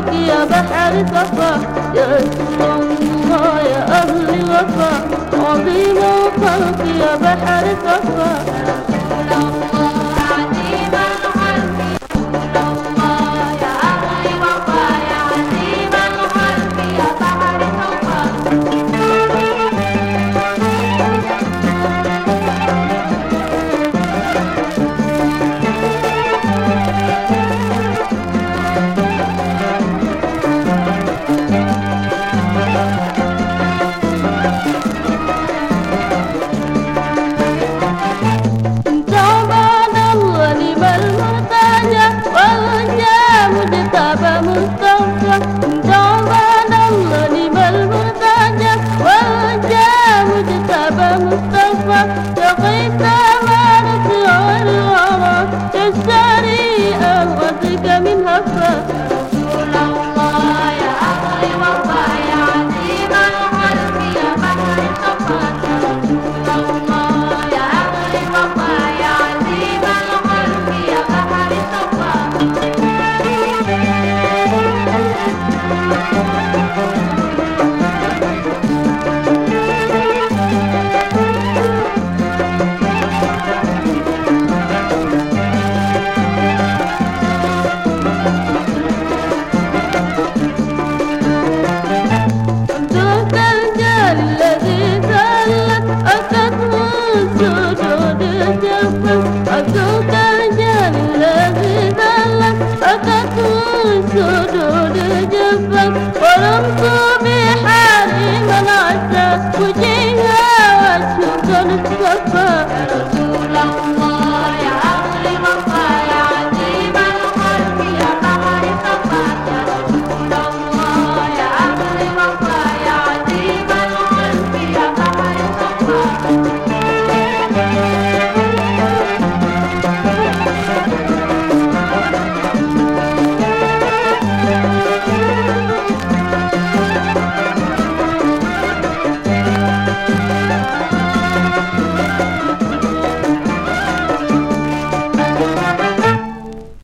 عشقك يا بحر صفا يا اسم الله يا أهل وفا. عظيم وفاك يا بحر صفا. Yeah. الذي ذلت أخذه السجود الجفن عبدك الجل الذي ذلت أخذه السجود الجفن ولمت بحالي من عزت وجهها